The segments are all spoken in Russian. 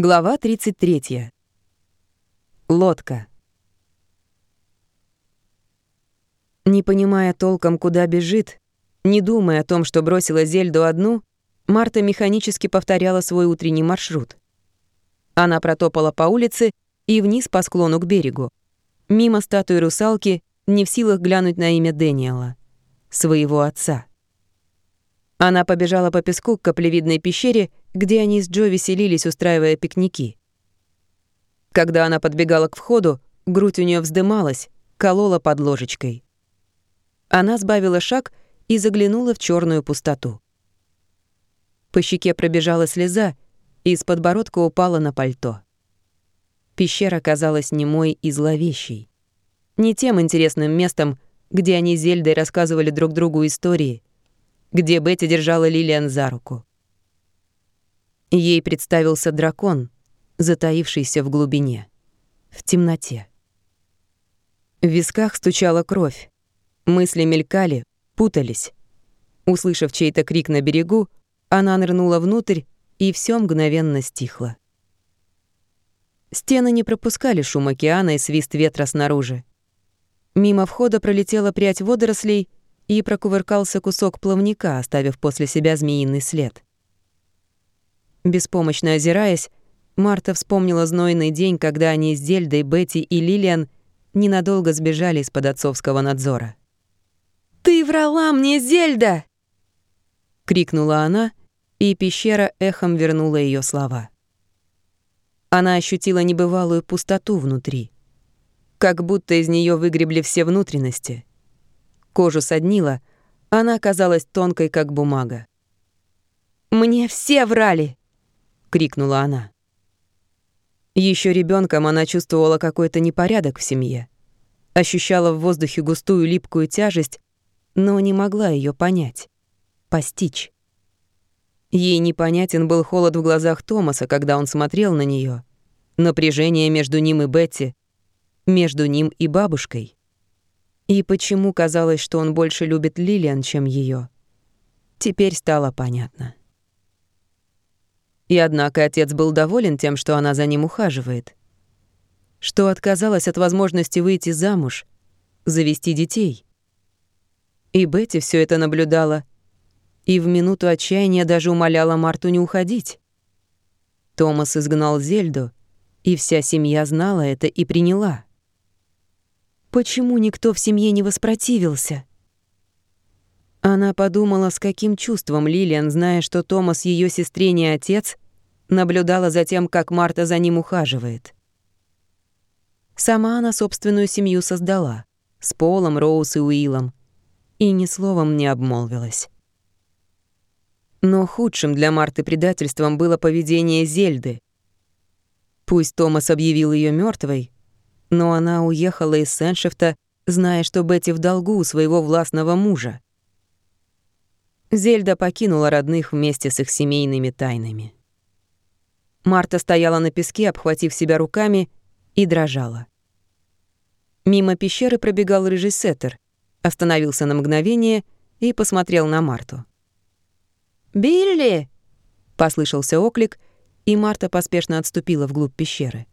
Глава 33. Лодка. Не понимая толком, куда бежит, не думая о том, что бросила Зельду одну, Марта механически повторяла свой утренний маршрут. Она протопала по улице и вниз по склону к берегу, мимо статуи русалки, не в силах глянуть на имя Дэниела, своего отца. Она побежала по песку к каплевидной пещере, где они с Джо веселились, устраивая пикники. Когда она подбегала к входу, грудь у нее вздымалась, колола под ложечкой. Она сбавила шаг и заглянула в черную пустоту. По щеке пробежала слеза, и с подбородка упала на пальто. Пещера казалась немой и зловещей. Не тем интересным местом, где они с Зельдой рассказывали друг другу истории, где Бетти держала Лилиан за руку. Ей представился дракон, затаившийся в глубине, в темноте. В висках стучала кровь, мысли мелькали, путались. Услышав чей-то крик на берегу, она нырнула внутрь, и все мгновенно стихло. Стены не пропускали шум океана и свист ветра снаружи. Мимо входа пролетела прядь водорослей, и прокувыркался кусок плавника, оставив после себя змеиный след. Беспомощно озираясь, Марта вспомнила знойный день, когда они с Зельдой, Бетти и Лилиан ненадолго сбежали из-под отцовского надзора. «Ты врала мне, Зельда!» — крикнула она, и пещера эхом вернула ее слова. Она ощутила небывалую пустоту внутри, как будто из нее выгребли все внутренности — Кожу соднила, она казалась тонкой, как бумага. «Мне все врали!» — крикнула она. Еще ребенком она чувствовала какой-то непорядок в семье, ощущала в воздухе густую липкую тяжесть, но не могла ее понять, постичь. Ей непонятен был холод в глазах Томаса, когда он смотрел на нее, напряжение между ним и Бетти, между ним и бабушкой. И почему казалось, что он больше любит Лилиан, чем ее? Теперь стало понятно. И однако отец был доволен тем, что она за ним ухаживает. Что отказалась от возможности выйти замуж, завести детей. И Бетти все это наблюдала, и в минуту отчаяния даже умоляла Марту не уходить. Томас изгнал Зельду, и вся семья знала это и приняла. Почему никто в семье не воспротивился? Она подумала, с каким чувством Лилиан, зная, что Томас ее сестре не отец, наблюдала за тем, как Марта за ним ухаживает. Сама она собственную семью создала, с Полом, Роуз и Уиллом, и ни словом не обмолвилась. Но худшим для Марты предательством было поведение Зельды. Пусть Томас объявил ее мертвой, но она уехала из Сеншифта, зная, что Бетти в долгу у своего властного мужа. Зельда покинула родных вместе с их семейными тайнами. Марта стояла на песке, обхватив себя руками, и дрожала. Мимо пещеры пробегал рыжий сеттер, остановился на мгновение и посмотрел на Марту. «Билли!» — послышался оклик, и Марта поспешно отступила вглубь пещеры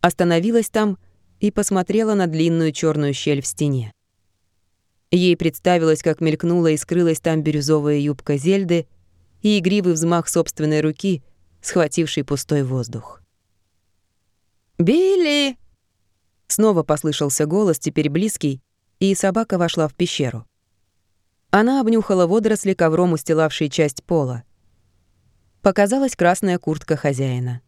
остановилась там и посмотрела на длинную черную щель в стене. Ей представилось, как мелькнула и скрылась там бирюзовая юбка Зельды и игривый взмах собственной руки, схвативший пустой воздух. «Билли!» Снова послышался голос, теперь близкий, и собака вошла в пещеру. Она обнюхала водоросли, ковром устилавшие часть пола. Показалась красная куртка хозяина.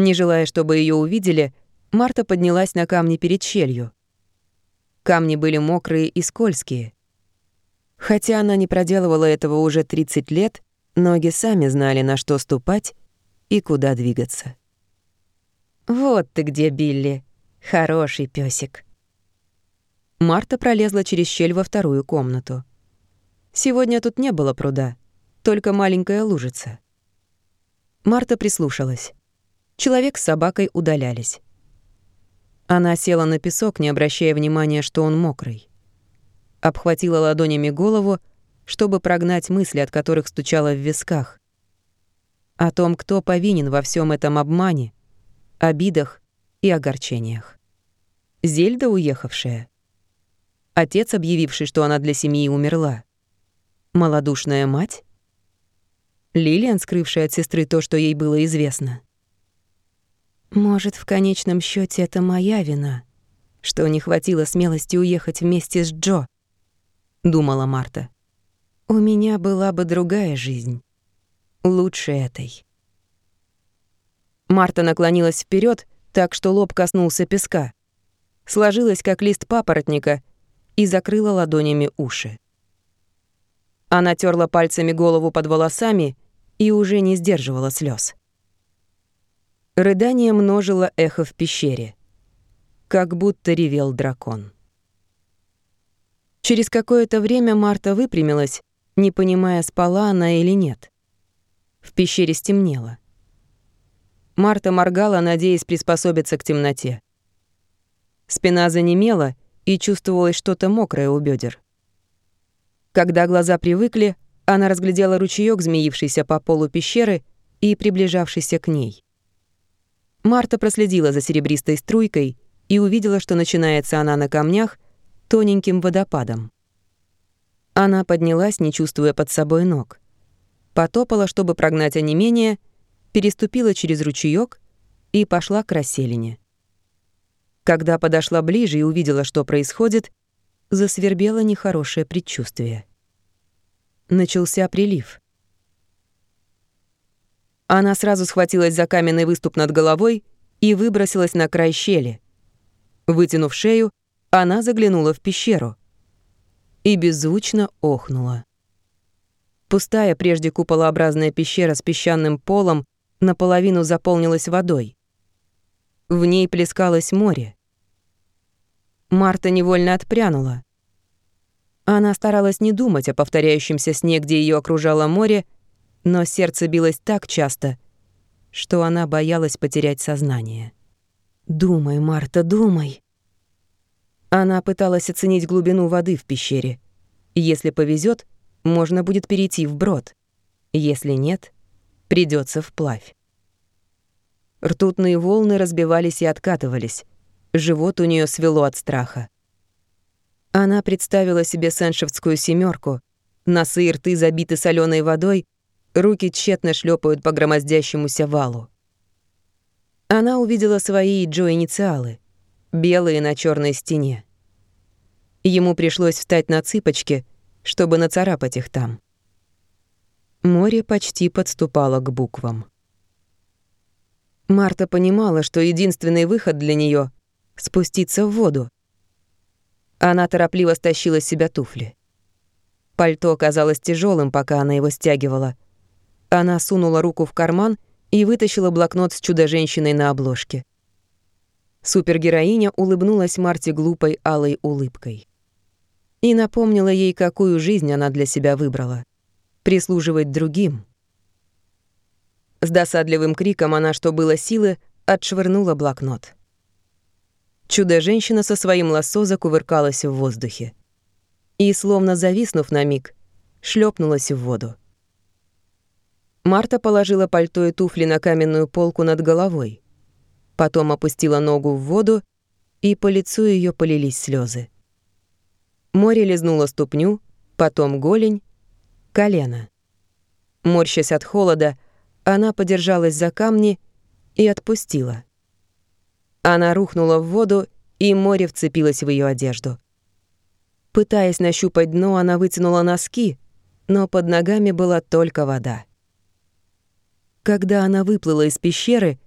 Не желая, чтобы ее увидели, Марта поднялась на камни перед щелью. Камни были мокрые и скользкие. Хотя она не проделывала этого уже 30 лет, ноги сами знали, на что ступать и куда двигаться. «Вот ты где, Билли. Хороший песик. Марта пролезла через щель во вторую комнату. Сегодня тут не было пруда, только маленькая лужица. Марта прислушалась. Человек с собакой удалялись. Она села на песок, не обращая внимания, что он мокрый. Обхватила ладонями голову, чтобы прогнать мысли, от которых стучала в висках. о том, кто повинен во всем этом обмане, обидах и огорчениях. Зельда, уехавшая. Отец, объявивший, что она для семьи умерла. Малодушная мать. Лилиан, скрывшая от сестры то, что ей было известно. Может, в конечном счете это моя вина, что не хватило смелости уехать вместе с Джо, думала Марта. У меня была бы другая жизнь, лучше этой. Марта наклонилась вперед, так что лоб коснулся песка. Сложилась, как лист папоротника, и закрыла ладонями уши. Она терла пальцами голову под волосами и уже не сдерживала слез. Рыдание множило эхо в пещере. Как будто ревел дракон. Через какое-то время Марта выпрямилась, не понимая, спала она или нет. В пещере стемнело. Марта моргала, надеясь приспособиться к темноте. Спина занемела, и чувствовалось что-то мокрое у бедер. Когда глаза привыкли, она разглядела ручеёк, змеившийся по полу пещеры и приближавшийся к ней. Марта проследила за серебристой струйкой и увидела, что начинается она на камнях тоненьким водопадом. Она поднялась, не чувствуя под собой ног. Потопала, чтобы прогнать онемение, переступила через ручеёк и пошла к расселине. Когда подошла ближе и увидела, что происходит, засвербело нехорошее предчувствие. Начался прилив. Она сразу схватилась за каменный выступ над головой и выбросилась на край щели. Вытянув шею, она заглянула в пещеру и беззвучно охнула. Пустая прежде куполообразная пещера с песчаным полом наполовину заполнилась водой. В ней плескалось море. Марта невольно отпрянула. Она старалась не думать о повторяющемся сне, где ее окружало море, но сердце билось так часто, что она боялась потерять сознание. «Думай, Марта, думай!» Она пыталась оценить глубину воды в пещере. Если повезет, можно будет перейти вброд. Если нет, придется вплавь. Ртутные волны разбивались и откатывались. Живот у нее свело от страха. Она представила себе сеншевскую семерку. Носы и рты забиты соленой водой, Руки тщетно шлепают по громоздящемуся валу. Она увидела свои Джо инициалы, белые на черной стене. Ему пришлось встать на цыпочки, чтобы нацарапать их там. Море почти подступало к буквам. Марта понимала, что единственный выход для нее — спуститься в воду. Она торопливо стащила с себя туфли. Пальто казалось тяжелым, пока она его стягивала — она сунула руку в карман и вытащила блокнот с чудо-женщиной на обложке. Супергероиня улыбнулась Марте глупой алой улыбкой. И напомнила ей, какую жизнь она для себя выбрала. Прислуживать другим. С досадливым криком она, что было силы, отшвырнула блокнот. Чудо-женщина со своим лассо закувыркалась в воздухе. И, словно зависнув на миг, шлепнулась в воду. Марта положила пальто и туфли на каменную полку над головой. Потом опустила ногу в воду, и по лицу ее полились слезы. Море лизнуло ступню, потом голень, колено. Морщась от холода, она подержалась за камни и отпустила. Она рухнула в воду, и море вцепилось в ее одежду. Пытаясь нащупать дно, она вытянула носки, но под ногами была только вода. Когда она выплыла из пещеры,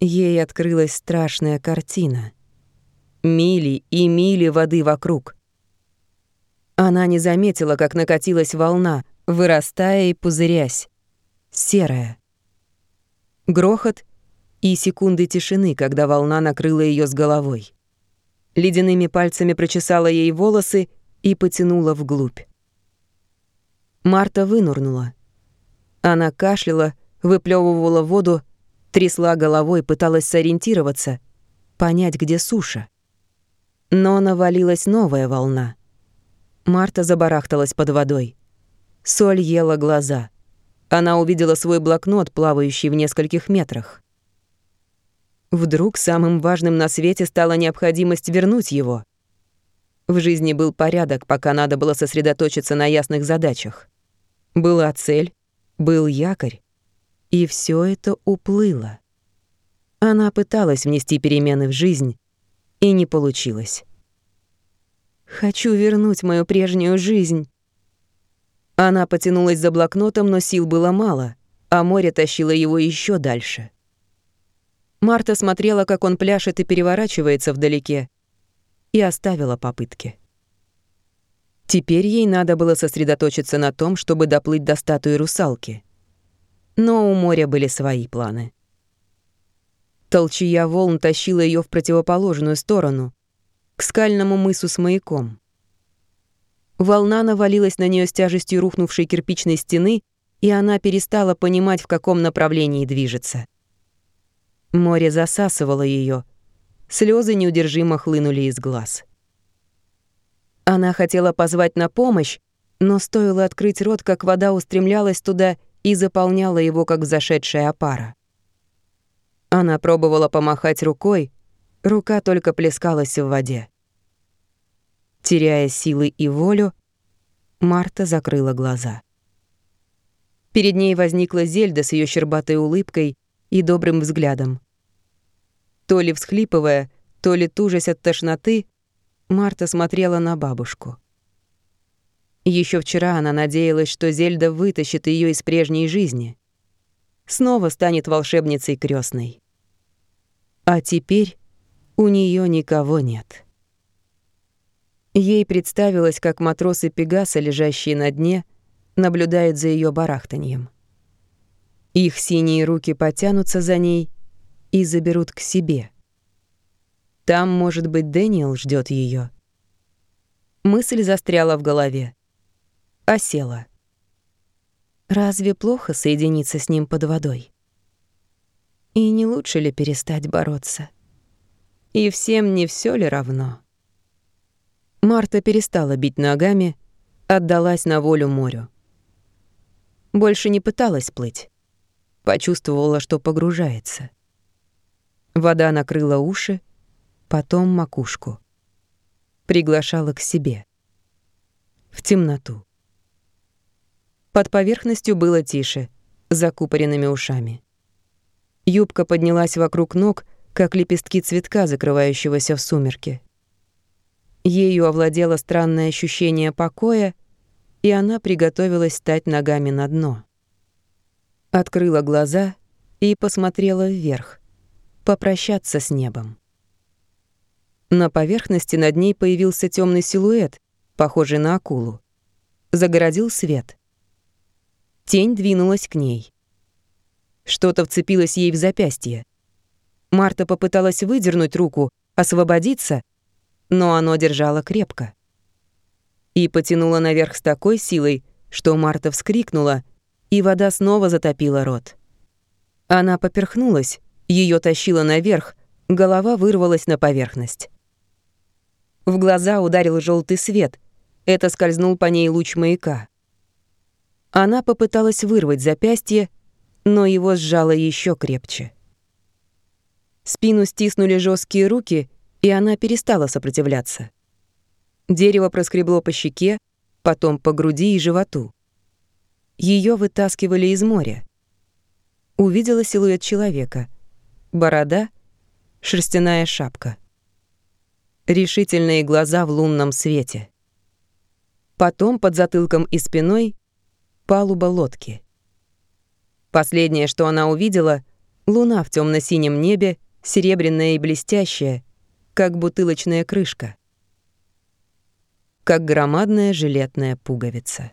ей открылась страшная картина. Мили и мили воды вокруг. Она не заметила, как накатилась волна, вырастая и пузырясь. Серая. Грохот и секунды тишины, когда волна накрыла ее с головой. Ледяными пальцами прочесала ей волосы и потянула вглубь. Марта вынурнула. Она кашляла, выплевывала воду, трясла головой, пыталась сориентироваться, понять, где суша. Но навалилась новая волна. Марта забарахталась под водой. Соль ела глаза. она увидела свой блокнот, плавающий в нескольких метрах. Вдруг самым важным на свете стала необходимость вернуть его. В жизни был порядок, пока надо было сосредоточиться на ясных задачах. Была цель, был якорь, и все это уплыло. Она пыталась внести перемены в жизнь, и не получилось. «Хочу вернуть мою прежнюю жизнь». Она потянулась за блокнотом, но сил было мало, а море тащило его еще дальше. Марта смотрела, как он пляшет и переворачивается вдалеке, и оставила попытки. Теперь ей надо было сосредоточиться на том, чтобы доплыть до статуи русалки. Но у моря были свои планы. Толчья волн тащила ее в противоположную сторону, к скальному мысу с маяком. Волна навалилась на нее с тяжестью рухнувшей кирпичной стены, и она перестала понимать, в каком направлении движется. Море засасывало ее, слезы неудержимо хлынули из глаз. Она хотела позвать на помощь, но стоило открыть рот, как вода устремлялась туда и заполняла его, как зашедшая опара. Она пробовала помахать рукой, рука только плескалась в воде. Теряя силы и волю, Марта закрыла глаза. Перед ней возникла Зельда с ее щербатой улыбкой и добрым взглядом. То ли всхлипывая, то ли тужась от тошноты, Марта смотрела на бабушку. Еще вчера она надеялась, что Зельда вытащит ее из прежней жизни. Снова станет волшебницей крестной. А теперь у нее никого нет. Ей представилось, как матросы Пегаса, лежащие на дне, наблюдают за ее барахтаньем. Их синие руки потянутся за ней и заберут к себе. Там, может быть, Дэниел ждет ее. Мысль застряла в голове. Осела. Разве плохо соединиться с ним под водой? И не лучше ли перестать бороться? И всем не все ли равно? Марта перестала бить ногами, отдалась на волю морю. Больше не пыталась плыть. Почувствовала, что погружается. Вода накрыла уши, потом макушку. Приглашала к себе. В темноту. Под поверхностью было тише, закупоренными ушами. Юбка поднялась вокруг ног, как лепестки цветка, закрывающегося в сумерке. Ею овладело странное ощущение покоя, и она приготовилась стать ногами на дно. Открыла глаза и посмотрела вверх, попрощаться с небом. На поверхности над ней появился темный силуэт, похожий на акулу. Загородил свет. Тень двинулась к ней. Что-то вцепилось ей в запястье. Марта попыталась выдернуть руку, освободиться, но оно держало крепко. И потянуло наверх с такой силой, что Марта вскрикнула, и вода снова затопила рот. Она поперхнулась, ее тащило наверх, голова вырвалась на поверхность. В глаза ударил желтый свет, это скользнул по ней луч маяка. Она попыталась вырвать запястье, но его сжало еще крепче. Спину стиснули жесткие руки, и она перестала сопротивляться. Дерево проскребло по щеке, потом по груди и животу. Ее вытаскивали из моря. Увидела силуэт человека. Борода, шерстяная шапка. Решительные глаза в лунном свете. Потом под затылком и спиной палуба лодки. Последнее, что она увидела — луна в темно синем небе, серебряная и блестящая, как бутылочная крышка. Как громадная жилетная пуговица.